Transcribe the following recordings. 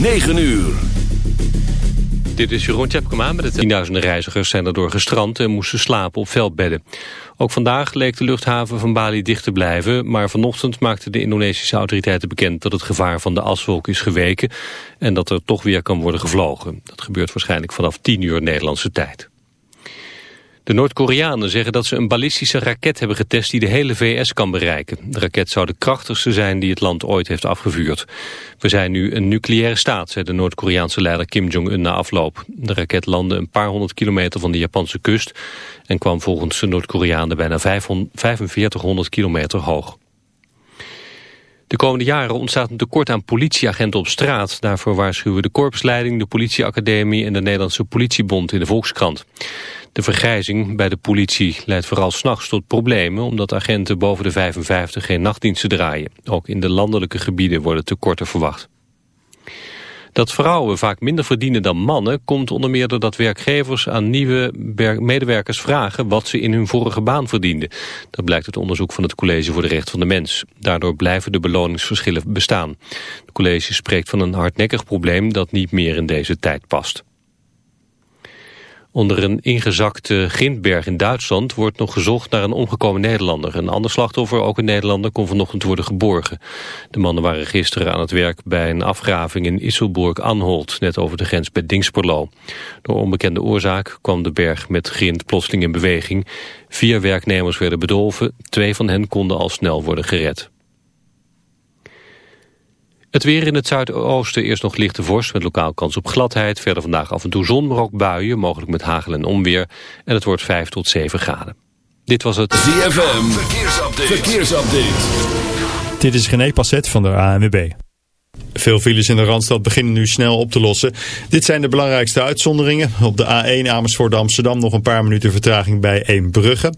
9 uur. Dit is Jeroen Tjepkema met het tienduizenden reizigers zijn erdoor gestrand en moesten slapen op veldbedden. Ook vandaag leek de luchthaven van Bali dicht te blijven, maar vanochtend maakten de Indonesische autoriteiten bekend dat het gevaar van de aswolk is geweken en dat er toch weer kan worden gevlogen. Dat gebeurt waarschijnlijk vanaf 10 uur Nederlandse tijd. De Noord-Koreanen zeggen dat ze een ballistische raket hebben getest die de hele VS kan bereiken. De raket zou de krachtigste zijn die het land ooit heeft afgevuurd. We zijn nu een nucleaire staat, zei de Noord-Koreaanse leider Kim Jong-un na afloop. De raket landde een paar honderd kilometer van de Japanse kust en kwam volgens de Noord-Koreanen bijna 4500 kilometer hoog. De komende jaren ontstaat een tekort aan politieagenten op straat. Daarvoor waarschuwen de korpsleiding, de politieacademie en de Nederlandse politiebond in de Volkskrant. De vergrijzing bij de politie leidt vooral s'nachts tot problemen... omdat agenten boven de 55 geen nachtdiensten draaien. Ook in de landelijke gebieden worden tekorten verwacht. Dat vrouwen vaak minder verdienen dan mannen... komt onder meer doordat werkgevers aan nieuwe medewerkers vragen... wat ze in hun vorige baan verdienden. Dat blijkt uit onderzoek van het College voor de Recht van de Mens. Daardoor blijven de beloningsverschillen bestaan. Het college spreekt van een hardnekkig probleem... dat niet meer in deze tijd past. Onder een ingezakte grindberg in Duitsland wordt nog gezocht naar een omgekomen Nederlander. Een ander slachtoffer, ook een Nederlander, kon vanochtend worden geborgen. De mannen waren gisteren aan het werk bij een afgraving in Isselburg-Anholt, net over de grens bij Dingsperlo. Door onbekende oorzaak kwam de berg met grind plotseling in beweging. Vier werknemers werden bedolven, twee van hen konden al snel worden gered. Het weer in het zuidoosten eerst nog lichte vorst met lokaal kans op gladheid. Verder vandaag af en toe zon, maar ook buien, mogelijk met hagel en onweer. En het wordt 5 tot 7 graden. Dit was het ZFM Verkeersupdate. Verkeersupdate. Dit is René Passet van de ANWB. Veel files in de Randstad beginnen nu snel op te lossen. Dit zijn de belangrijkste uitzonderingen. Op de A1 Amersfoort Amsterdam nog een paar minuten vertraging bij Eembrugge.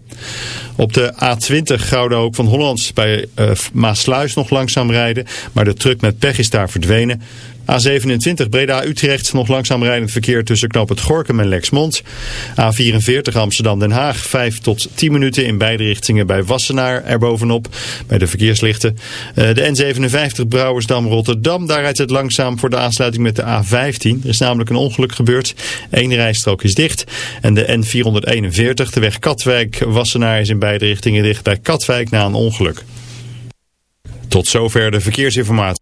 Op de A20 Gouden Hoek van Hollands bij uh, Maasluis nog langzaam rijden. Maar de truck met pech is daar verdwenen. A27 Breda-Utrecht nog langzaam rijdend verkeer tussen knop het Gorkum en Lexmond. A44 Amsterdam-Den Haag 5 tot 10 minuten in beide richtingen bij Wassenaar erbovenop bij de verkeerslichten. Eh, de N57 Brouwersdam-Rotterdam, daar rijdt het langzaam voor de aansluiting met de A15. Er is namelijk een ongeluk gebeurd. Eén rijstrook is dicht. En de N441, de weg Katwijk-Wassenaar is in beide richtingen dicht bij Katwijk na een ongeluk. Tot zover de verkeersinformatie.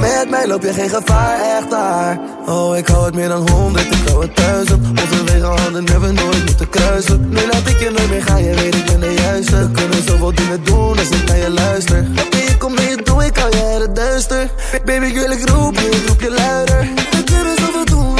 Met mij loop je geen gevaar, echt daar. Oh, ik hou het meer dan honderd, ik hou het duizend. Onze handen hebben nooit moeten kruisen. Nu laat ik je nooit meer gaan, je weet ik ben de juiste. We kunnen zoveel dingen doen als ik naar je luister. Baby, kom mee, doe ik al jaren duister. Baby, wil ik roep je, ik roep je luider. We kunnen zoveel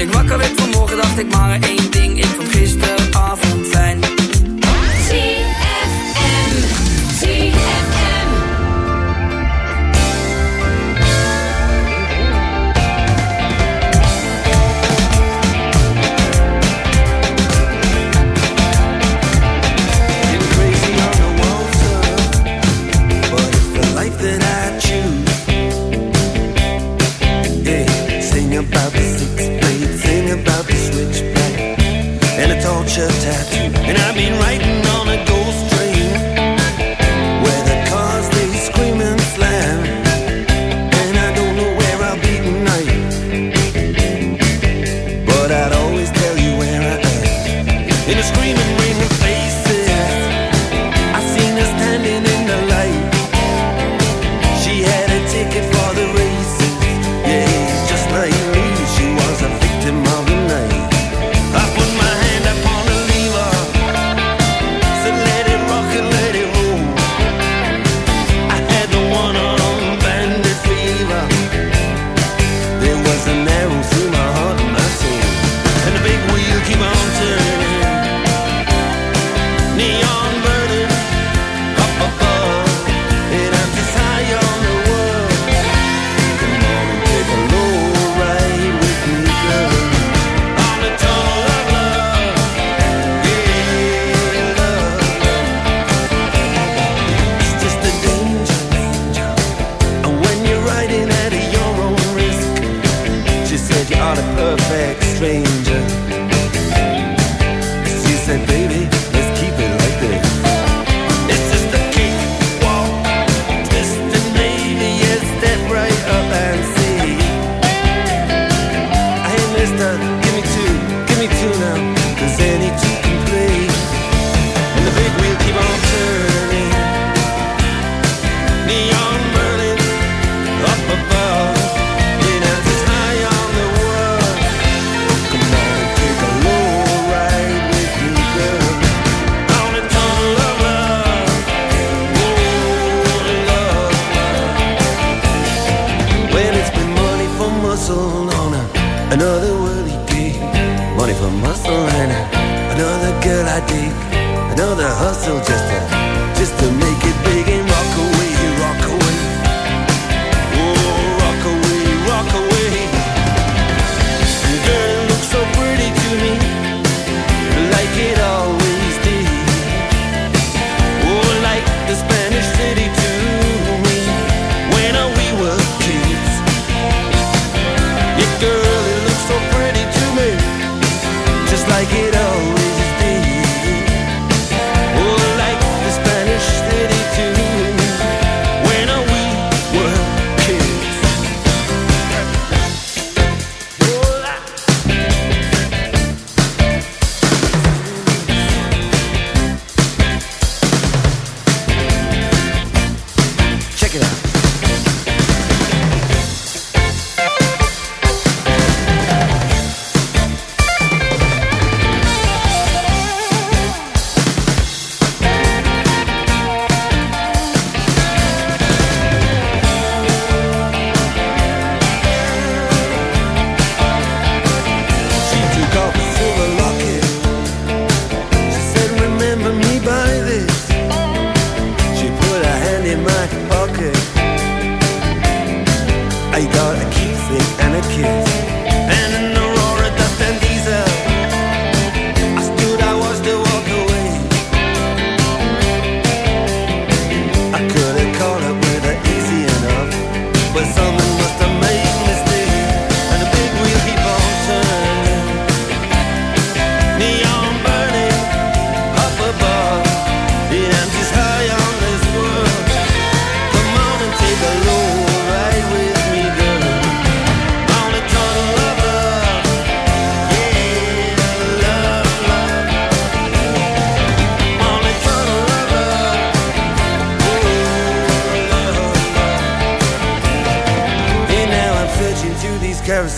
Ik wakker werd vanmorgen, dacht ik maar één ding. Ik hustled on her. Another world he dig. Money for muscle and. Another girl I dig. Another hustle just to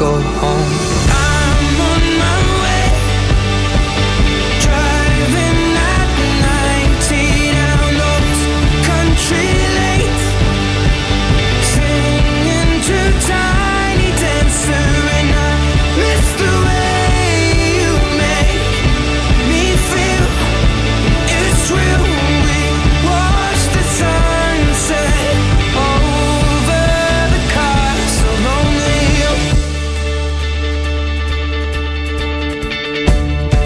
go home.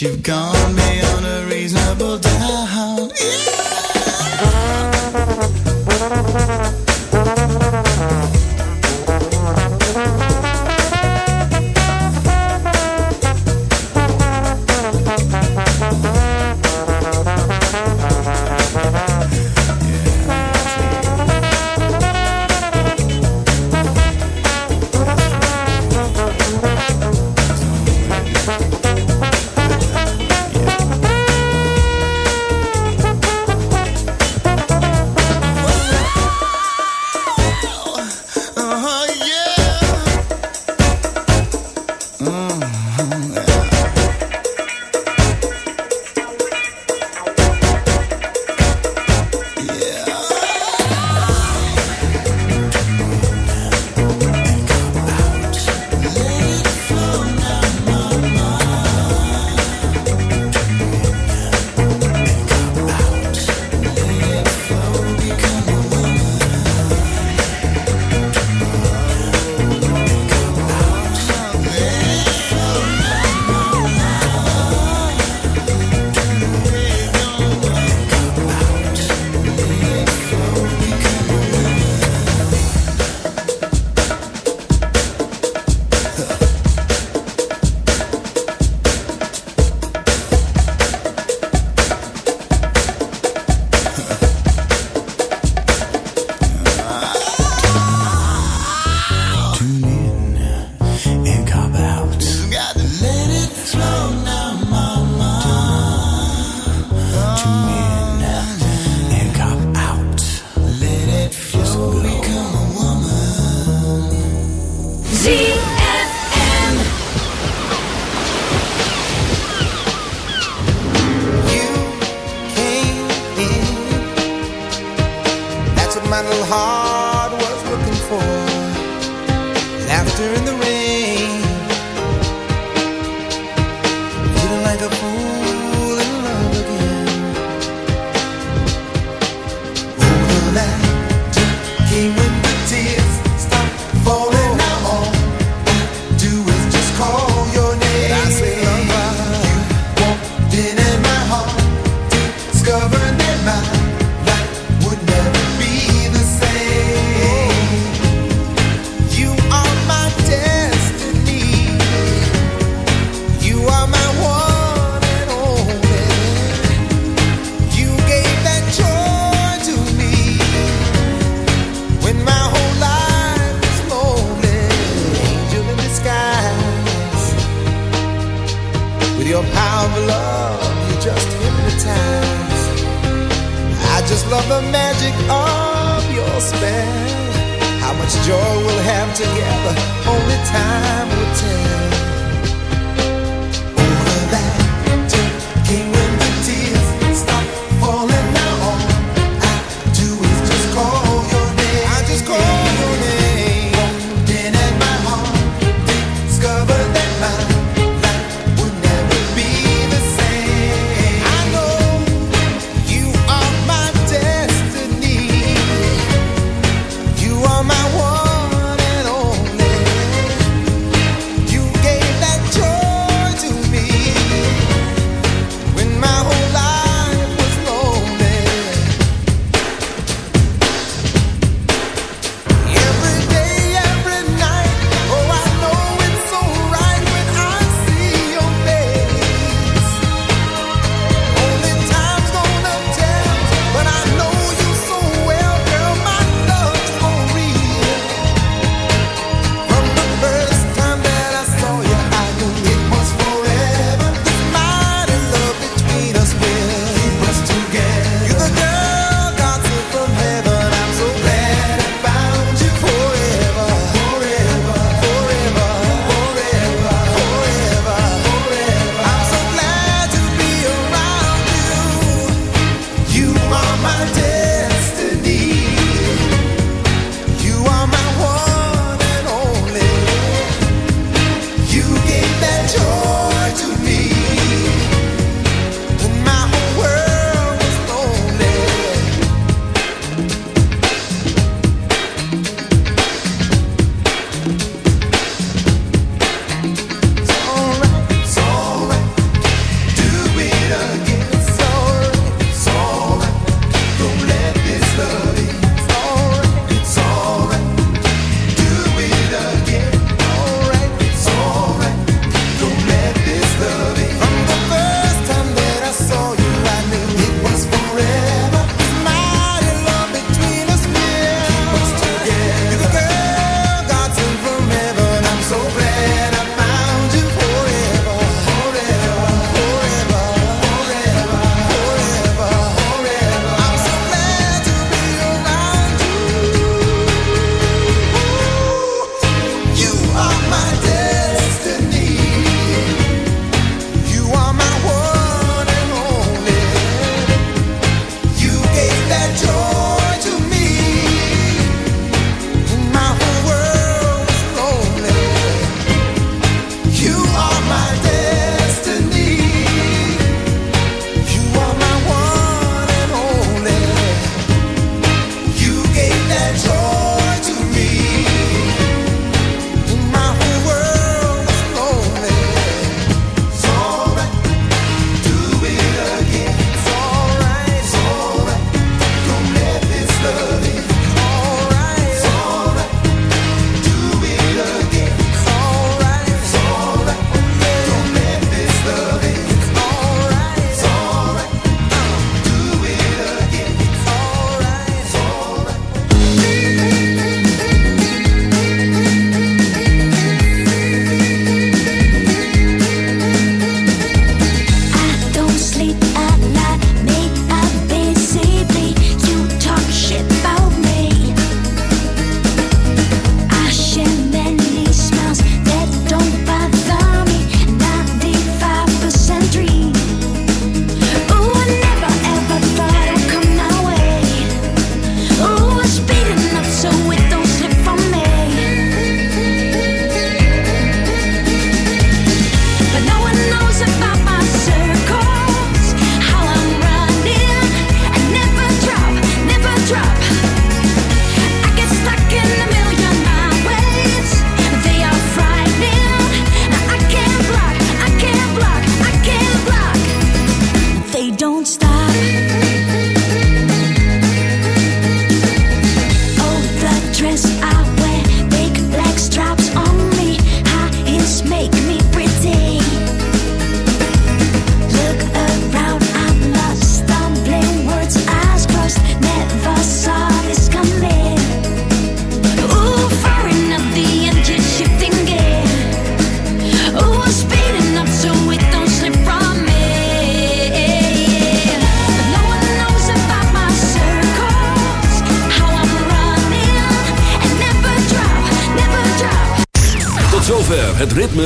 you've gone